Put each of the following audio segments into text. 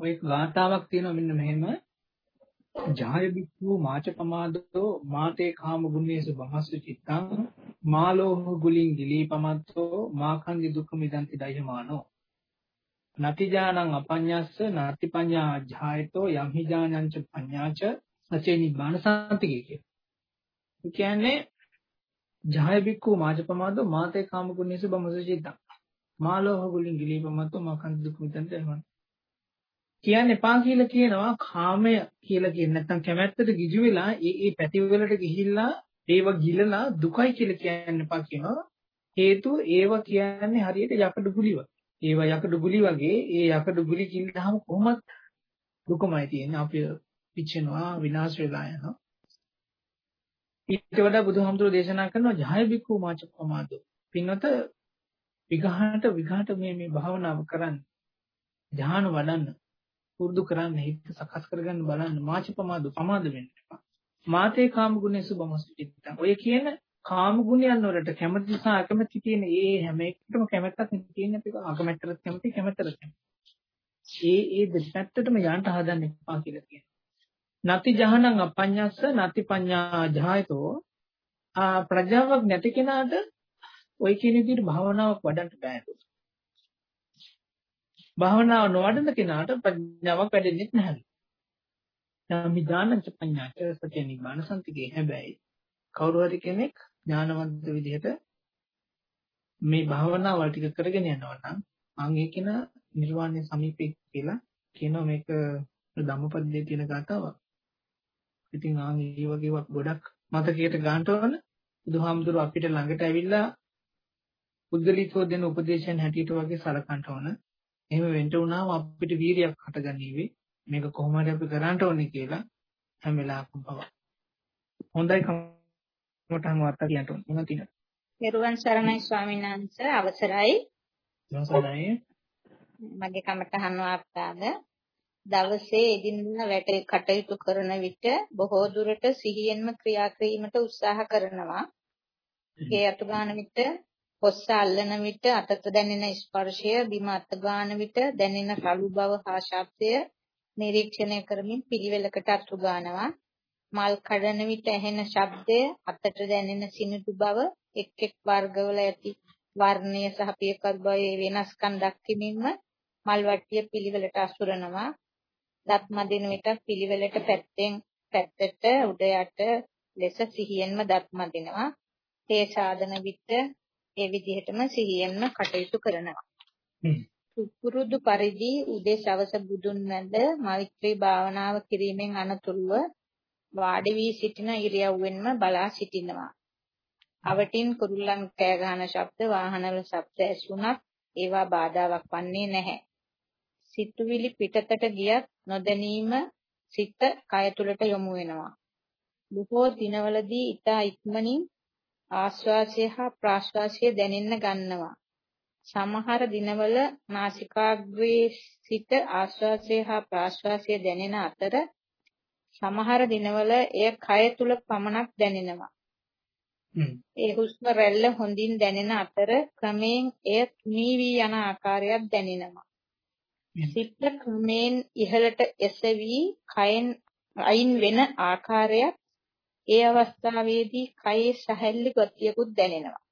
ඔය ගාතාවක් තියෙනවා මෙන්න මෙහෙම. ජාය බික්ඛු මාච පමාදෝ මාතේ කාම ගුණේසු බහස්සු චිත්තං මාලෝහ ගුලින් ගිලී පමත්තෝ මාඛන්දි දුක්ඛ මිදන්ති දයමානෝ. නති ඥානං අපඤ්ඤස්ස නති පඤ්ඤා ජායතෝ යම් හි ඥානං ච පඤ්ඤාච සචේ නිබ්බාන සාන්තිකේ කිය. ඒ කියන්නේ ජාය බික්ඛු මාච පමාදෝ මාතේ කාම ගුණේසු බහස්සු චිත්තං මාලෝහ ගුලින් ගිලී පමත්තෝ මාඛන්දි දුක්ඛ මිදන්ති දයමානෝ. කියන්න එපා කියලා කියනවා කාමය කියලා කියන්නේ නැත්නම් කැමැත්තට ගිජු වෙලා ඒ ඒ පැති වලට ගිහිල්ලා ඒව ගිලලා දුකයි කියලා කියන්න එපා කියනවා. හේතුව ඒව කියන්නේ හරියට යකඩ ගුලි වගේ ඒව යකඩ ගුලි වගේ ඒ යකඩ ගුලි කිල්ලහම කොහොමත් දුකමයි තියෙන්නේ. අපි පිච්චෙනවා විනාශ වෙලා යනවා. ඊට වඩා බුදුහාමුදුරෝ දේශනා කරනවා ජය බික්ඛු මාච ප්‍රමාදෝ පින්වත විඝාට විඝාට මේ මේ භාවනාව කරන්න ධ්‍යාන වඩන්න පුරුදු කරන්න හිත සකස් කරගන්න බලන්න මාච ප්‍රමාද ප්‍රමාද වෙන්න එපා. මාතේ කාම ගුණේසු බමස්තිත්තං. ඔය කියන කාම ගුණයන් වලට කැමති සහ අකමැති තියෙන ඒ හැම එකටම කැමැත්තක් තියෙන එක අකමැත්තට කැමති කැමැත්තට කැමති. ඒ ඒ දෙපැත්තටම යන්න හදන්න එපා කියලා කියනවා. නති ජහනං අපඤ්ඤස්ස නති පඤ්ඤා ජායතෝ ආ ප්‍රජාවක් නැති කෙනාට ඔය කියන විදිහට භාවනාවක් වඩන්න බෑ. භාවනාව නොවඩන කෙනාට ප්‍රඥාවක් වැඩෙන්නේ නැහැ. සම්විධානංච පඤ්ඤාච සත්‍ය නිබ්බාන සම්තිකේ හැබැයි කවුරු හරි කෙනෙක් ඥානවන්ත විදිහට මේ භාවනාවල් ටික කරගෙන යනවා නම් අන් ඒකින නිර්වාණය සමීපේ කියලා කියනවා මේක ධම්මපදයේ තියෙන කතාවක්. ඉතින් ආන් මේ වගේවක් ගොඩක් මතකයට ගන්නට ඕන බුදුහාමුදුරුව අපිට ළඟට ඇවිල්ලා පුද්ගලිකව දෙන උපදේශයන් හැටියට වගේ සලකන්න ඕන. එහෙම වෙන්න වුණාම අපිට වීරියක් හටගනීවි. මේක කොහොම හරි අපි කරන්න ඕනේ කියලා හැම වෙලාවකම පව. හොඳයි කමටහන් වාර්තා කියන්න ඕනේ. මොනවද තියෙනවද? පෙරුවන් සරණයි ස්වාමීන් වහන්සේ අවසරයි. අවසරයි. මගේ කමටහන් වාර්තාද දවසේ එදිනෙදා වැඩ කටයුතු කරන විට බොහෝ දුරට සිහියෙන්ම ක්‍රියා කිරීමට උත්සාහ කරනවා. ඒ අතු ගන්න විට කොස්ස අල්ලන විට අතට දැනෙන ස්පර්ශය බිම අත ගන්න විට දැනෙන රළු බව හා ශබ්දය නිරීක්ෂණය කරමින් පිළිවෙලකට අතු ගන්නවා මල් කඩන විට ඇහෙන ශබ්දය අතට දැනෙන සිනිඳු බව එක් එක් වර්ගවල ඇති වර්ණය සහ පියකත් බවේ වෙනස්කම් දක්වමින්ම මල් වට්ටිය පිළිවෙලට අසුරනවා. දත් මදින විට පිළිවෙලට පැත්තෙන් පැත්තට උඩ යට ලෙස සිහියෙන්ම දත් මදිනවා. තේ සාදන විට ඒ විදිහටම සිහියෙන්ම කටයුතු කරනවා. පුරුදු පරිදි උදේ සවස බුදුන් වැඳ මෛත්‍රී භාවනාව කිරීමෙන් අනතුරුව වාඩි වී සිටින ඉරියව්වෙන්ම බලා සිටිනවා. අවටින් කුරුල්ලන් කෑ ගහන ශබ්ද වාහනවල ශබ්ද ඇසුණත් ඒවා බාධාවක් වන්නේ නැහැ. සිතුවිලි පිටතට ගියත් නොදැනීම සිත කය තුළට යොමු වෙනවා. බොහෝ දිනවලදී ඊට ඉක්මනින් ආශ්වාසය හා ප්‍රාශ්වාසය දැනෙන්න ගන්නවා. සමහර දිනවල නාසිකාග්‍රයේ සිට ආශ්වාසය හා ප්‍රාශ්වාසය දැනෙන අතර සමහර දිනවල එය කය තුල පමණක් දැනෙනවා. ඒ හුස්ම රැල්ල හොඳින් දැනෙන අතර ක්‍රමයෙන් එය තුනී වී යන ආකාරයක් දැනෙනවා. සිත ක්‍රමයෙන් ඉහළට එසවි කයෙන් අයින් වෙන ආකාරයක් ඒ අවස්ථාවේදී කයේ සැහැල්ලි ගතියකුත් දැනෙනවා.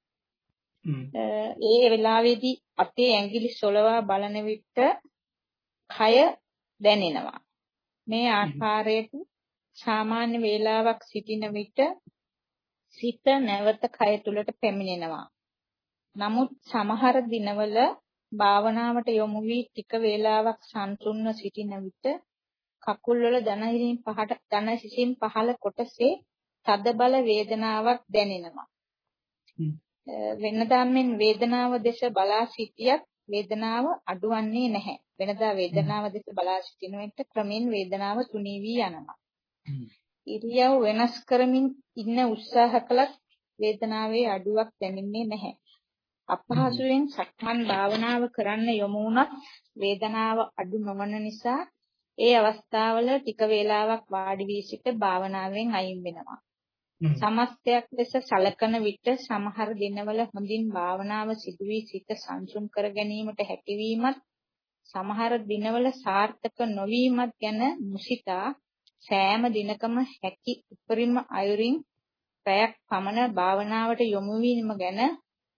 ඒ වෙලාවේදී අතේ ඇඟිලි සොලවා බලන විට කය දැනෙනවා. මේ ආකාරයට සාමාන්‍ය වේලාවක් සිටින විට සිත නැවත කය තුලට පැමිණෙනවා. නමුත් සමහර දිනවල භාවනාවට යොමු වී ටික වේලාවක් සන්තුන්ව සිටින විට කකුල්වල දන හිසින් පහට දන හිසින් පහළ කොටසේ තද බල වේදනාවක් දැනෙනවා. වෙනදා මෙන් වේදනාව දෙස බලා සිටියත් වේදනාව අඩුවන්නේ නැහැ. වෙනදා වේදනාව දෙස බලා සිටින විට ක්‍රමෙන් වේදනාව තුනී වී යනවා. ඉරියව් වෙනස් කරමින් ඉන්න උත්සාහ කළත් වේදනාවේ අඩුවක් දැනෙන්නේ නැහැ. අපහසුයෙන් සක්මන් භාවනාව කරන්න යොමු වුණත් වේදනාව අඩු නොවන නිසා ඒ අවස්ථාවල ටික වේලාවක් වාඩි වී සිට භාවනාවෙන් අයින් වෙනවා. සමස්තයක් ලෙස සලකන විට සමහර දිනවල හොඳින් භාවනාව සිදුවී සිත සංසුන් කර ගැනීමට හැකියවීමත් සමහර දිනවල සාර්ථක නොවීමත් ගැන මුසිතා සෑම දිනකම හැකි උපරිම අයුරින් පැයක් පමණ භාවනාවට යොමු වීම ගැන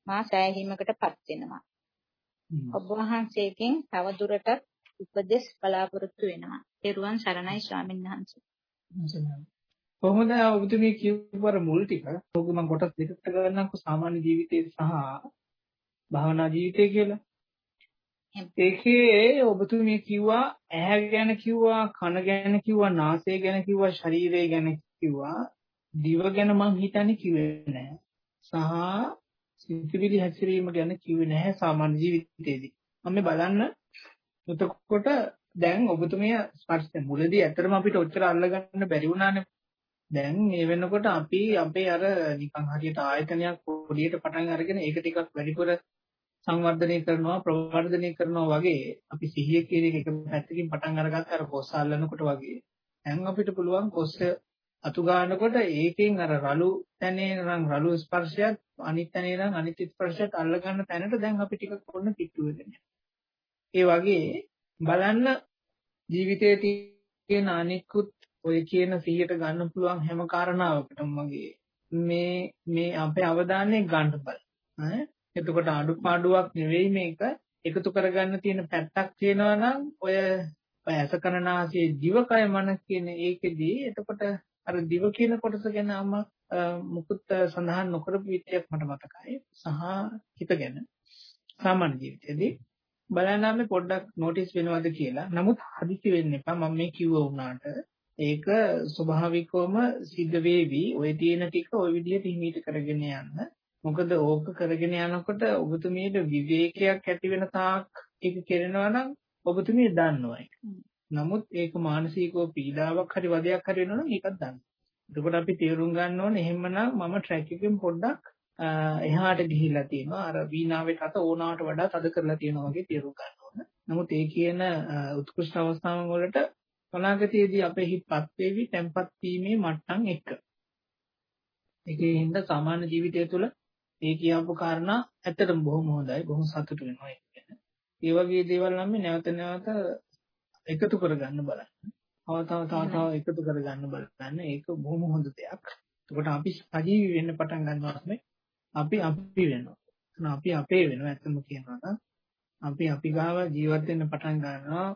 මා සෑහීමකටපත් වෙනවා. ඔබ වහන්සේගෙන් තවදුරටත් උපදෙස් බලාපොරොත්තු වෙනවා. ත්වන් සරණයි ස්වාමීන් වහන්සේ. කොහොමද ඔබතුමී කියපුවර මුල් ටික ඔබ මම කොටස් දෙකකට ගන්නම්කො සාමාන්‍ය ජීවිතය සහ භාවනා ජීවිතය කියලා. ඒකේ ඔබතුමී කිව්වා ඇහැ ගැන කිව්වා කන ගැන කිව්වා නාසය ගැන කිව්වා ශරීරය ගැන කිව්වා දිව ගැන මං හිතන්නේ කිව්වේ නැහැ. සහ සිතිවිලි හැසිරීම ගැන කිව්වේ නැහැ සාමාන්‍ය ජීවිතයේදී. මම බලන්න එතකොට දැන් ඔබතුමිය ස්පර්ශ මුලදී ඇත්තටම අපිට ඔච්චර අල්ලගන්න බැරි වුණානේ. දැන් මේ වෙනකොට අපි අපේ අර නිකන් හරියට ආයතනයක් පොඩියට පටන් අරගෙන ඒක ටිකක් වැඩිපුර සංවර්ධනය කරනවා ප්‍රවර්ධනය කරනවා වගේ අපි සිහිය කියන එක එක පැත්තකින් පටන් අරගත්ත අර කොස්ස අල්ලනකොට වගේ දැන් අපිට පුළුවන් කොස්ස අතු ගන්නකොට ඒකෙන් අර රළු තැනේ නම් රළු ස්පර්ශයත් අනිත් තැනේ නම් අනිත් ස්පර්ශයත් අල්ල ගන්න තැනට දැන් අපි ටිකක් පොන්න පිටු වෙන්නේ. ඒ වගේ බලන්න ජීවිතයේ තියෙන අනිකුත් ඔය කියන 100ට ගන්න පුළුවන් හැම කාරණාවකටම මගේ මේ මේ අපේ අවධානය ගන්න බල. ඈ එතකොට අඩුපාඩුවක් නෙවෙයි මේක එකතු කරගන්න තියෙන පැත්තක් තියෙනවා නම් ඔය ඇසකරනාසයේ දිවකය මන කියන ඒකෙදී එතකොට අර දිව කියන කොටස ගැන අම මුකුත් සඳහන් නොකරපු විදියක් මට මතකයි සහ හිත ගැන සාමාන්‍ය ජීවිතයේදී බලන්න අපි පොඩ්ඩක් නොටිස් වෙනවද කියලා. නමුත් හදිසි වෙන්න එපා. මම මේ කිව්ව වුණාට ඒක ස්වභාවිකවම සිද්ධ වෙවි. ඔය තියෙන ටික ওই විදිහට හිමීට කරගෙන යන්න. මොකද ඕක කරගෙන යනකොට ඔබතුමියට විවේකයක් ඇති වෙන තාක් ඒක කෙරෙනවා නම් ඔබතුමිය දන්නවා ඒක. නමුත් ඒක මානසිකව පීඩාවක් හරි වදයක් හරි වෙනවා නම් ඒකත් දන්න. එතකොට අපි තේරුම් ගන්න ඕනේ එහෙමනම් මම ට්‍රැක් එකෙන් පොඩ්ඩක් එහාට ගිහිල්ලා තියෙනවා අර වීණාවේ තත ඕනාට වඩා තද කරලා තියෙනවා වගේ තේරුම් ගන්න ඕන. නමුත් ඒ කියන උත්කෘෂ්ඨ අවස්ථාවන් වලට අනාගතයේදී අපේ හිතපත් වේවි tempat වීමේ මට්ටම් එක. ඒකේ හින්දා සාමාන්‍ය ජීවිතය තුළ ඒ කියපු කාරණා ඇත්තටම බොහොම හොඳයි. බොහොම සතුටු වෙනවා ඒක ගැන. ඒ වගේ දේවල් නම් මේ නැවත නැවත එකතු කරගන්න බලන්න. තව තව තව තව එකතු කරගන්න බලන්න. ඒක බොහොම හොඳ දෙයක්. එතකොට අපි සජීවී වෙන්න පටන් ගන්නවා තමයි අපි අපි වෙනවා. අපි අපේ වෙනවා ඇත්තම කියනවා නම් අපි අපි ගාව ජීවත් වෙන්න පටන් ගන්නවා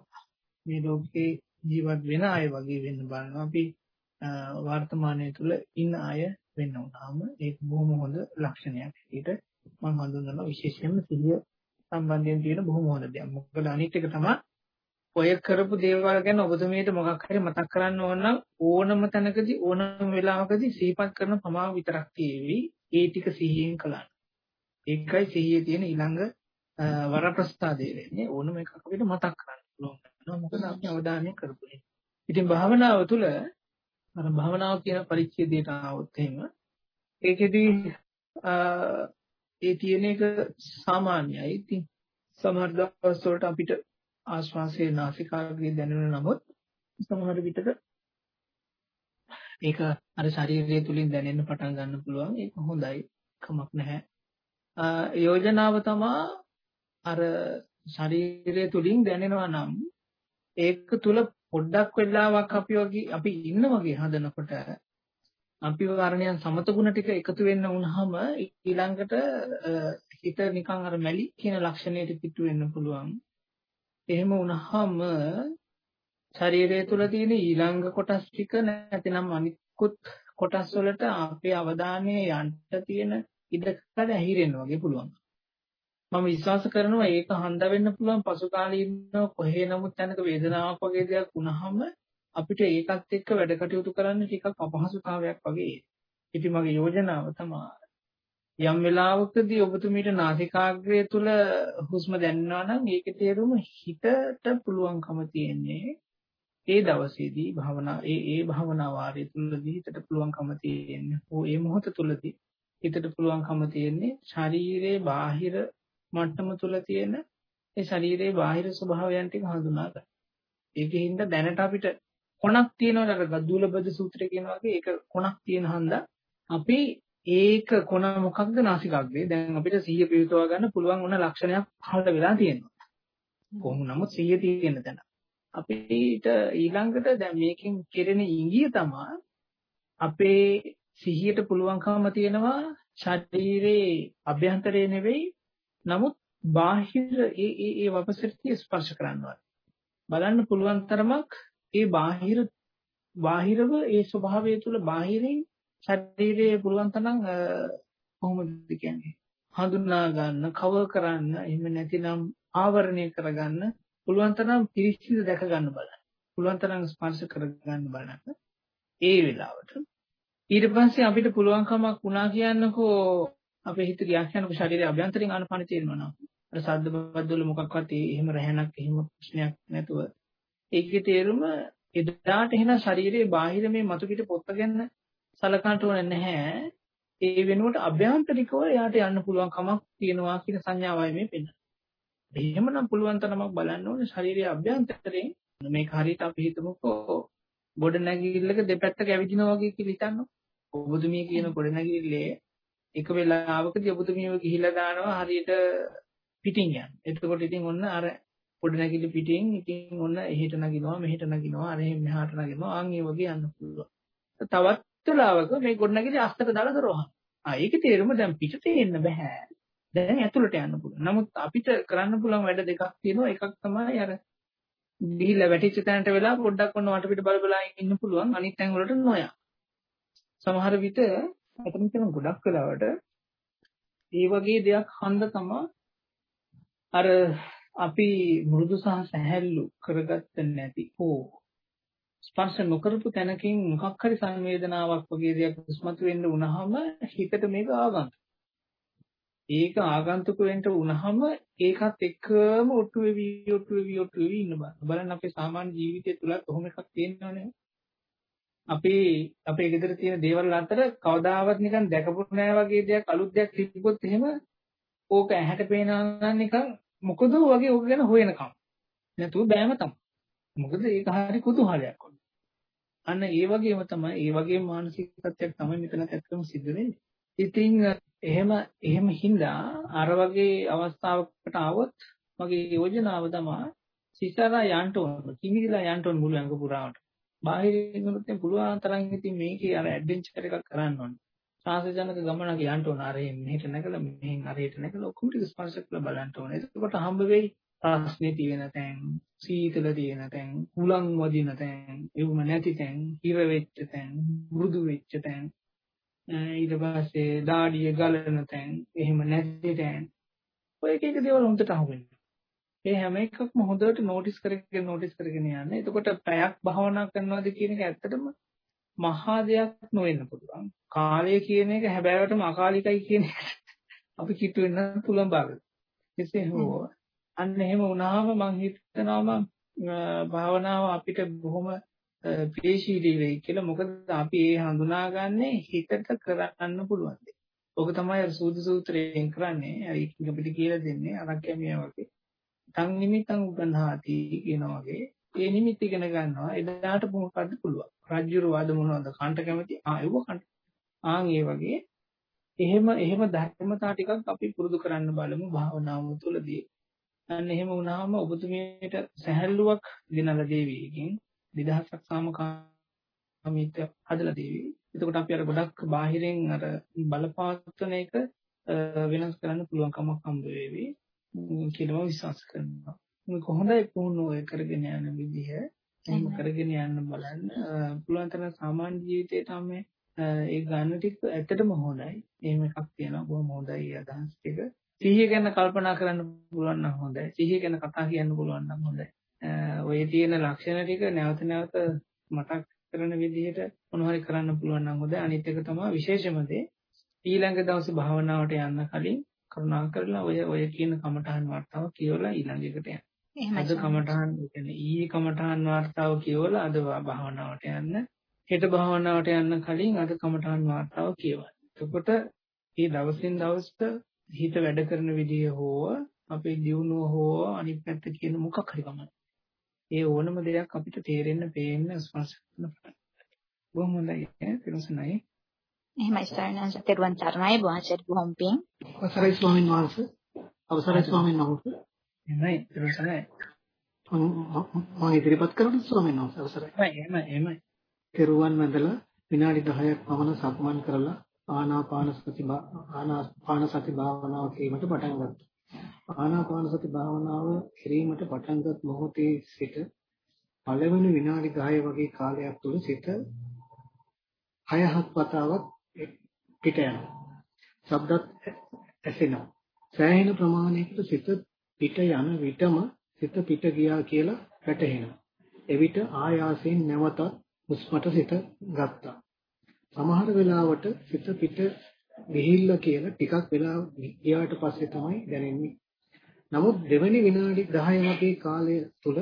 මේ ලෝකේ ජීවත් වෙන අය වගේ වෙන්න බලනවා අපි වර්තමානයේ තුල ඉන්න අය වෙන්න උනාම ඒක බොහොම හොඳ ලක්ෂණයක්. ඊට මම හඳුන්වනවා විශේෂයෙන්ම සිහිය සම්බන්ධයෙන් තියෙන බොහොම හොඳ දෙයක්. මොකද අනිත් එක තමයි ඔය කරපු දේවල් ගැන ඔබතුමීට මොකක් හරි මතක් කරන්න ඕන නම් ඕනම තැනකදී ඕනම වෙලාවකදී සිහිපත් කරන පමාව විතරක් තියෙවි. ඒ ටික සිහියෙන් කළා. ඒකයි සිහියේ තියෙන ඊළඟ වරප්‍රස්ථාදේ වෙන්නේ ඕනම එකක් අපිට මතක් කරන්න පුළුවන්. මොකද අපි අවධානය කරපු ඉතින් භාවනාව තුළ අර භාවනාව කියන පරිච්ඡේදයට ආවොත් එහෙම ඒකෙදී ඒ තියෙන එක සාමාන්‍යයි. ඉතින් සමහර දවස් වලට අපිට ආශ්වාසයේ නාසිකාග්‍රේ දැනෙන නමුත් සමහර විටක ඒක අර ශරීරය තුලින් දැනෙන්න පටන් ගන්න පුළුවන්. ඒක හොඳයි. කමක් නැහැ. යෝජනාව තමා අර ශරීරය තුලින් දැනෙනවා නම් ඒක තුල පොඩ්ඩක් වෙලාවක් අපි වගේ අපි ඉන්න වගේ හදනකොට අපි වර්ණයන් සමතගුණ ටික එකතු වෙන්න වුනහම ඊළඟට හිත නිකන් අර මැලි කියන ලක්ෂණයට පිටු වෙන්න පුළුවන්. එහෙම වුනහම ශරීරය තුළ තියෙන ඊළඟ කොටස් ටික නැතිනම් අනිකුත් කොටස් වලට අපේ අවධානය යන්න තියෙන ඉඩකඩ ඇහිරෙන්න වගේ පුළුවන්. මම විශ්වාස කරනවා ඒක හඳ වෙන්න පුළුවන් පසු කාලීනව කොහේ නමුත් තැනක වේදනාවක් වගේ දෙයක් වුණාම අපිට ඒකත් එක්ක වැඩ කටයුතු කරන්න ටිකක් අපහසුතාවයක් වගේ. ඉතින් මගේ යෝජනාව තමයි යම් වෙලාවකදී ඔබතුමීට නාසිකාග්‍රය තුල හුස්ම දැනෙනවා නම් ඒකේ තේරුම හිතට පුළුවන්කම තියෙන්නේ ඒ දවසේදී භවනා ඒ ඒ භවනා වාරය තුලදී හිතට පුළුවන්කම තියෙන්නේ ඕ ඒ මොහොත තුලදී හිතට පුළුවන්කම තියෙන්නේ ශරීරයේ බාහිර මට්ටම තුල තියෙන ඒ ශරීරයේ බාහිර ස්වභාවයන් ටික හඳුනා ගන්න. ඒකෙන්ද දැනට අපිට කොනක් තියෙනවා අර ගද්දුලබද සූත්‍රය කියන වගේ ඒක කොනක් තියෙන හන්දා අපි ඒක කොන මොකක්ද නාසිකාග්‍රේ දැන් අපිට සිහිය පිටවා ගන්න පුළුවන් වුණ ලක්ෂණයක් පහළ වෙලා තියෙනවා. කොහොම නමුත් සිහිය තියෙන තැන. අපිට ඊළඟට දැන් මේකෙන් කෙරෙන ඉඟිය තමයි අපේ සිහියට පුළුවන්කම තියෙනවා ශරීරයේ අභ්‍යන්තරයේ නෙවෙයි නමුත් බාහිර ඒ ඒ ඒ වපසරිතිය ස්පර්ශ කරනවා. බලන්න පුළුවන් තරමක් ඒ බාහිර බාහිරව ඒ ස්වභාවය තුළ බාහිරින් ශරීරයේ පුළුවන් තරම් කොහොමද කියන්නේ හඳුනා ගන්න, කවර් කරන්න, එහෙම නැතිනම් ආවරණය කරගන්න පුළුවන් තරම් පිරිසිදු දැක ගන්න බලන්න. පුළුවන් තරම් ස්පර්ශ කරගන්න බලන්න. ඒ වෙලාවට ඊට පස්සේ අපිට පුළුවන්කමක් වුණා කියන්නකෝ අපේ හිත ගියා කියනකො ශරීරයේ අභ්‍යන්තරයෙන් ආනපාන තේරෙනවා නම් අර සද්ද බද්දවල මොකක්වත් එහෙම රැහැනක් එහෙම ප්‍රශ්නයක් නැතුව ඒකේ තේරුම එදාට එහෙනම් ශරීරයේ බාහිර මේ මතු පිට පොත්ත ගැන සලකන්න ඕනේ නැහැ ඒ වෙනුවට අභ්‍යන්තරිකව එයාට යන්න පුළුවන් කමක් තියෙනවා කියන සංඥාවයි මේ පෙන්නන්නේ. එහෙමනම් පුළුවන් තරමක් බලන්න ඕනේ ශරීරයේ අභ්‍යන්තරයෙන් මේක හරියට අපි හිතමුකෝ ගොඩ නැගිල්ලක දෙපැත්තක ඇවිදිනවා වගේ කියලා හිතන්නකො. ඔබතුමිය කියන ගොඩ නැගිල්ලේ එක වෙලාවකදී ඔබතුමියව ගිහිලා දානවා හරියට පිටින් යන. එතකොට ඉතින් ඔන්න අර පොඩි නැගිලි පිටින් ඉතින් ඔන්න එහෙට නගිනවා මෙහෙට නගිනවා අර මෙහාට නගිනවා ආන් ඒ වගේ යන්න පුළුවන්. තවත් වෙලාවක මේ ගොඩ නැගිලි අස්තර දාලා දරවහන. ආ ඒකේ තේරුම දැන් පිටට එන්න බෑ. දැන් ඇතුළට යන්න පුළුවන්. නමුත් අපිට කරන්න පුළුවන් වැඩ දෙකක් තියෙනවා. එකක් තමයි අර ගිහිල්ලා වැටිච්ච තැනට වෙලා පොඩ්ඩක් ඔන්න වටපිට බල බල ඉන්න පුළුවන්. අනිත් තැන් වලට නොයා. සමහර විට එතන තියෙන ගොඩක් වෙලාවට ඒ වගේ දෙයක් හන්ද තමයි අර අපි මෘදු සහ සැහැල්ලු කරගත්ත නැති හෝ ස්පර්ශ නොකරපු තැනකින් මොකක් හරි සංවේදනාවක් වගේ දෙයක් ඉස්මතු වෙන්න වුණාම හිතට මේක ආගන්තුක. ඒක ආගන්තුක වෙන්න වුණාම ඒකත් එක්කම ඔට්ටු වෙවි ඔට්ටු වෙවි ඔට්ටු වෙවි ඉන්න බෑ. බලන්න අපේ සාමාන්‍ය ජීවිතය තුලත් කොහොම එකක් තියෙනවනේ. අපේ අපේ ගෙදර තියෙන දේවල් අතර කවදාවත් නිකන් දැකපු නෑ වගේ දෙයක් අලුත් දෙයක් තිබ්බොත් එහෙම ඕක ඇහැට පේනවා නම් නිකන් මොකද වගේ ඕක ගැන හොයනකම්. නැතුව බෑම තමයි. මොකද ඒක හරි කුතුහලයක් වගේ. අන්න ඒ වගේම තමයි ඒ වගේම මානසික තත්ත්වයක් තමයි මෙතන ඇත්තටම සිද්ධ වෙන්නේ. ඉතින් එහෙම එහෙම හින්දා අර වගේ අවස්ථාවකට આવොත් මගේ යෝජනාව තමයි සිසාරා යන්න ඕන. කිමිදිලා යන්න ඕන මුළු ඇඟ පුරාවට. බාහිරින් උනොත් පුළුවන් තරම් ඉතින් මේකේ අර ඇඩ්වෙන්චර් එකක් කරන්න ඕනේ. සාසජනක ගමනක් යන්න ඕන. අර මෙහෙට නැගලා මෙහෙන් අරයට නැගලා ඔක්කොම ටික ස්පර්ශ කරලා බලන්න ඕනේ. එතකොට හම්බ වෙයි ප්‍රශ්නේ තියෙන තැන්, සීතල තියෙන තැන්, හුලං වදින තැන්, එවුම නැති තැන්, හිර වෙච්ච තැන්, මෘදු වෙච්ච තැන්, ඊට පස්සේ දාඩිය ගලන තැන්, එහෙම නැති තැන්. ඔය එක එක දේවල් හොඳට අහුවෙනවා. ඒ හැම එකක්ම හොඳට නෝටිස් කරගෙන නෝටිස් කරගෙන යන්න. එතකොට පැයක් භාවනා කරනවාද කියන එක ඇත්තටම මහා දෙයක් නොවෙන්න පුළුවන්. කාලය කියන එක හැබෑවටම අකාලිකයි කියන එක අපි කිට්ටු වෙන්න පුළුවන්. එසේ හෝ අන්න එහෙම වුණාම මම හිතනවා භාවනාව අපිට බොහොම ප්‍රේශීලී වෙයි කියලා. මොකද අපි ඒ හඳුනාගන්නේ හිතට කරන්න පුළුවන් දේ. ඔක තමයි සූදු සූත්‍රයෙන් කරන්නේ. හරි අපිට කියලා දෙන්නේ අරක්කමිය වගේ. තන් නිමිතං උගන්හාති කියන වගේ ඒ නිමිති ඉගෙන ගන්නවා. එදාට මොකක්ද පුළුවන්? රාජ්‍යරු වාද මොනවද? කන්ට කැමති? ආ ඒව කන්ට ආන් ඒ වගේ එහෙම එහෙම ධර්මතා ටිකක් අපි පුරුදු කරන්න බලමු භාවනාව තුළදී. අන්න එහෙම වුණාම ඔබතුමියට සැහැල්ලුවක් දෙනලා දේවියකින් නිදහසක් සාමකාමීත්ව හදලා දේවි. එතකොට අපි අර ගොඩක් බාහිරින් අර බලපාත්වන එක වෙනස් කරන්න පුළුවන් කමක් හම්බ වෙවි. කියලා විශ්වාස කරනවා. මේ කොහොමදයි පුහුණුව කරගෙන යන විදිහ එහෙම කරගෙන යන්න බලන්න පුළුවන් තරම් සාමාන්‍ය ජීවිතේට මේ ඒ ගන්න ටික ඇත්තටම හොඳයි. එහෙම එකක් තියෙනවා බොහොම හොඳයි අදහස් ටික. සිහිය ගැන කල්පනා කරන්න පුළුවන් නම් හොඳයි. සිහිය ගැන කතා කියන්න පුළුවන් නම් හොඳයි. ඔය තියෙන ලක්ෂණ ටික නැවත නැවත මතක් කරන විදිහට මොනවහරි කරන්න පුළුවන් නම් හොඳයි. අනිත් එක තමයි විශේෂම දේ ඊළඟ දවසේ භාවනාවට යන්න කලින් කරුණා කරලා ඔය ඔය කියන කමඨහන් වර්තාව කියවලා ඊළඟ එකට යන්න. අද කමඨහන් කියන්නේ ඊයේ කමඨහන් වර්තාව කියවලා අද භාවනාවට යන්න. හෙට භාවනාවට යන්න කලින් අද කමඨහන් වර්තාව කියවන්න. එතකොට මේ දවසින් දවසට හිත වැඩ කරන විදිය හෝ අපේ දියුණුව හෝ අනිත් පැත්ත කියන මොකක් හරි කමක්. ඒ ඕනම දෙයක් අපිට තේරෙන්න, පේන්න, ස්පර්ශ කරන්න. බොහොම හොඳයි. ඈ එහෙමයි ස්වාමීන් තෙරුවන් සරණයි වාචර බොහොම පිං. අවසරයි ස්වාමීන් වහන්සේ. අවසරයි ස්වාමීන් වහන්සේ. එහෙමයි ඉරසනයි. මම ඉදිරිපත් කරන්න ස්වාමීන් වහන්සේ අවසරයි. එහෙමයි එහෙමයි. කෙරුවන් වැඳලා විනාඩි 10ක් පමණ සක්මන් කරලා ආනාපාන සති ආනාපාන සති භාවනාව කිරීමට පටන් ගත්තා. ආනාපාන සති භාවනාව කිරීමට පටන්ගත් මොහොතේ සිට පළවෙනි විනාඩි 10 වගේ කාලයක් තුල සිත 6-7 වතාවක් පිට යනවා. ශබ්දත් ඇසෙනවා. සෑහෙන ප්‍රමාණයකට සිත පිට යන විටම සිත පිට ගියා කියලා වැටහෙනවා. එවිට ආයාසයෙන් නැවතත් හුස්මට සිත ගත්තා. සමහර වෙලාවට සිත පිට ගිහිල්ලා කියලා ටිකක් වෙලා ගියාට පස්සේ තමයි දැනෙන්නේ. නමුත් දෙවැනි විනාඩි 10 වගේ කාලය තුල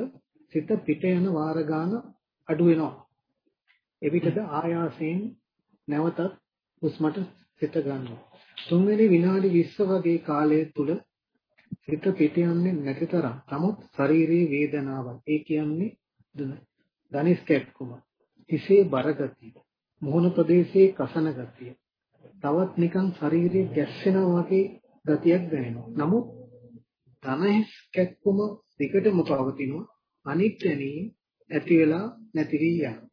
සිත පිට යන වාර ගාන අඩු වෙනවා. එවිටද ආයාසයෙන් නැවතත් හුස්මට සිත ගන්නවා. තුන්වෙනි විනාඩි 20 වගේ කාලය තුල සිත පිට යන්නේ නැති තරම්. නමුත් ශාරීරික වේදනාවක්. ඒ කියන්නේ ධනිස් කැක්කුම. හිසේ බර ගතිය. මොහොන ප්‍රදේශයේ කසන ගතිය. තවත් නිකන් ශරීරයේ ගැස්සෙනා වගේ ගතියක් දැනෙනවා. නමුත් ධනහිස් කැක්කුම දිගටම පවතිනවා. අනිත් තැනින් ඇති වෙලා නැති වී යනවා.